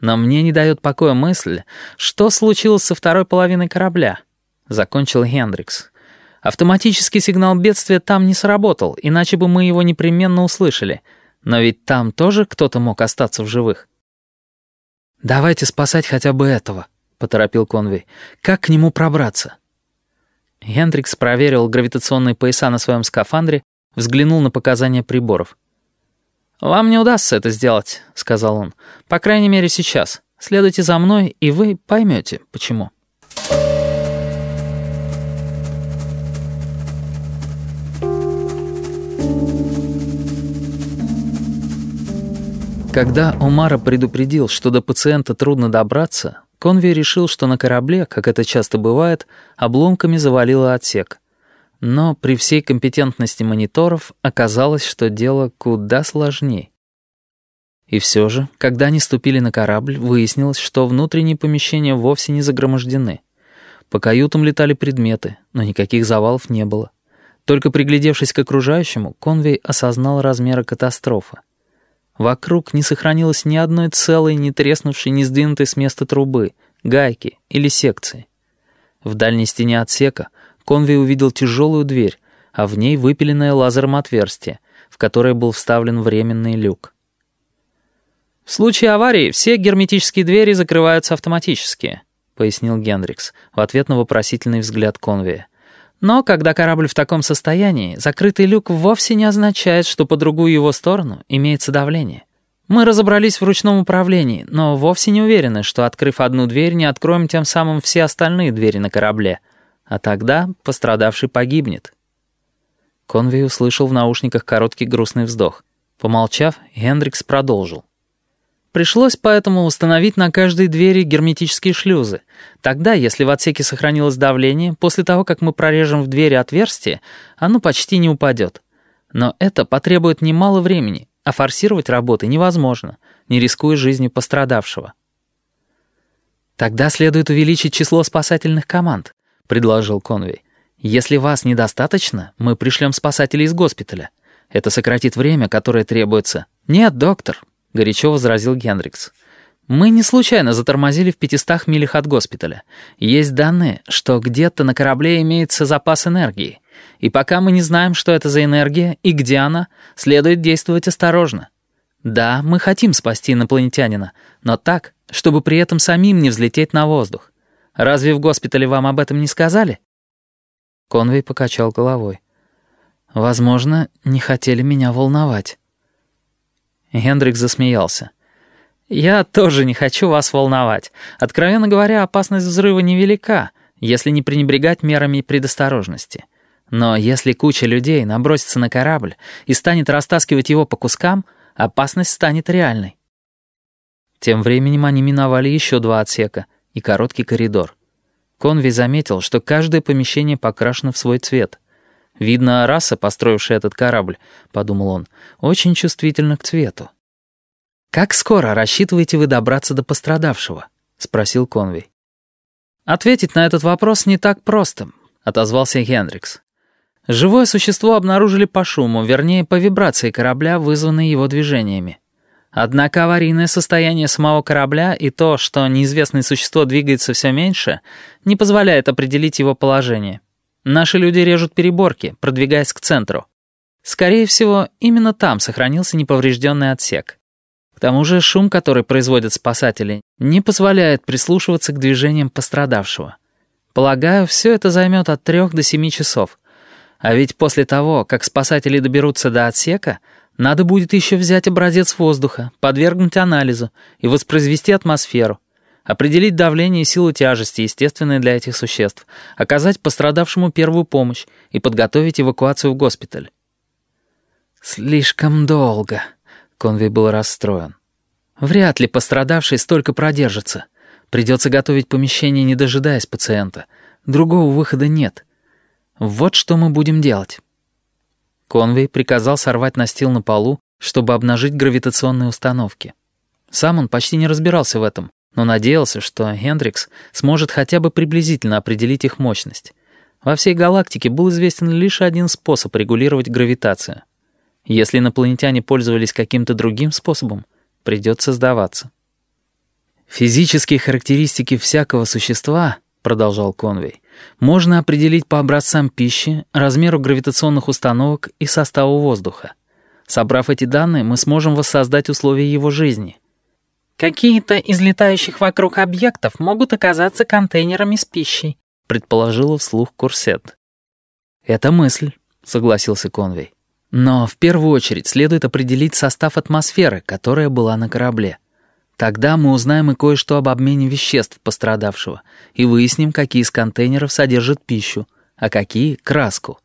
Но мне не дает покоя мысль, что случилось со второй половиной корабля. Закончил Хендрикс. Автоматический сигнал бедствия там не сработал, иначе бы мы его непременно услышали. Но ведь там тоже кто-то мог остаться в живых. «Давайте спасать хотя бы этого», — поторопил Конвей. «Как к нему пробраться?» Хендрикс проверил гравитационные пояса на своем скафандре, взглянул на показания приборов. «Вам не удастся это сделать», — сказал он. «По крайней мере, сейчас. Следуйте за мной, и вы поймете, почему». Когда Омара предупредил, что до пациента трудно добраться, Конвей решил, что на корабле, как это часто бывает, обломками завалило отсек. Но при всей компетентности мониторов оказалось, что дело куда сложнее. И все же, когда они ступили на корабль, выяснилось, что внутренние помещения вовсе не загромождены. По каютам летали предметы, но никаких завалов не было. Только приглядевшись к окружающему, Конвей осознал размеры катастрофы. Вокруг не сохранилось ни одной целой, не треснувшей, не сдвинутой с места трубы, гайки или секции. В дальней стене отсека Конвей увидел тяжелую дверь, а в ней выпиленное лазером отверстие, в которое был вставлен временный люк. «В случае аварии все герметические двери закрываются автоматически», — пояснил Гендрикс в ответ на вопросительный взгляд Конвея. «Но когда корабль в таком состоянии, закрытый люк вовсе не означает, что по другую его сторону имеется давление. Мы разобрались в ручном управлении, но вовсе не уверены, что, открыв одну дверь, не откроем тем самым все остальные двери на корабле, а тогда пострадавший погибнет». Конвей услышал в наушниках короткий грустный вздох. Помолчав, Хендрикс продолжил. Пришлось поэтому установить на каждой двери герметические шлюзы. Тогда, если в отсеке сохранилось давление, после того, как мы прорежем в двери отверстие, оно почти не упадет. Но это потребует немало времени, а форсировать работы невозможно, не рискуя жизнью пострадавшего. «Тогда следует увеличить число спасательных команд», — предложил Конвей. «Если вас недостаточно, мы пришлем спасателей из госпиталя. Это сократит время, которое требуется». «Нет, доктор», — горячо возразил Гендрикс. «Мы не случайно затормозили в пятистах милях от госпиталя. Есть данные, что где-то на корабле имеется запас энергии. И пока мы не знаем, что это за энергия и где она, следует действовать осторожно. Да, мы хотим спасти инопланетянина, но так, чтобы при этом самим не взлететь на воздух. Разве в госпитале вам об этом не сказали?» Конвей покачал головой. «Возможно, не хотели меня волновать». Хендрик засмеялся. «Я тоже не хочу вас волновать. Откровенно говоря, опасность взрыва невелика, если не пренебрегать мерами предосторожности. Но если куча людей набросится на корабль и станет растаскивать его по кускам, опасность станет реальной». Тем временем они миновали еще два отсека и короткий коридор. Конви заметил, что каждое помещение покрашено в свой цвет — Видно, раса, построившая этот корабль, — подумал он, — очень чувствительна к цвету. «Как скоро рассчитываете вы добраться до пострадавшего?» — спросил Конвей. «Ответить на этот вопрос не так просто», — отозвался Хендрикс. «Живое существо обнаружили по шуму, вернее, по вибрации корабля, вызванной его движениями. Однако аварийное состояние самого корабля и то, что неизвестное существо двигается все меньше, не позволяет определить его положение». Наши люди режут переборки, продвигаясь к центру. Скорее всего, именно там сохранился неповрежденный отсек. К тому же шум, который производят спасатели, не позволяет прислушиваться к движениям пострадавшего. Полагаю, все это займет от трех до семи часов. А ведь после того, как спасатели доберутся до отсека, надо будет еще взять образец воздуха, подвергнуть анализу и воспроизвести атмосферу определить давление и силу тяжести, естественные для этих существ, оказать пострадавшему первую помощь и подготовить эвакуацию в госпиталь. «Слишком долго», — Конвей был расстроен. «Вряд ли пострадавший столько продержится. Придется готовить помещение, не дожидаясь пациента. Другого выхода нет. Вот что мы будем делать». Конвей приказал сорвать настил на полу, чтобы обнажить гравитационные установки. Сам он почти не разбирался в этом, но надеялся, что Хендрикс сможет хотя бы приблизительно определить их мощность. Во всей галактике был известен лишь один способ регулировать гравитацию. Если инопланетяне пользовались каким-то другим способом, придется сдаваться. «Физические характеристики всякого существа, — продолжал Конвей, — можно определить по образцам пищи, размеру гравитационных установок и составу воздуха. Собрав эти данные, мы сможем воссоздать условия его жизни». «Какие-то из летающих вокруг объектов могут оказаться контейнерами с пищей», — предположила вслух Курсет. «Это мысль», — согласился Конвей. «Но в первую очередь следует определить состав атмосферы, которая была на корабле. Тогда мы узнаем и кое-что об обмене веществ пострадавшего и выясним, какие из контейнеров содержат пищу, а какие — краску.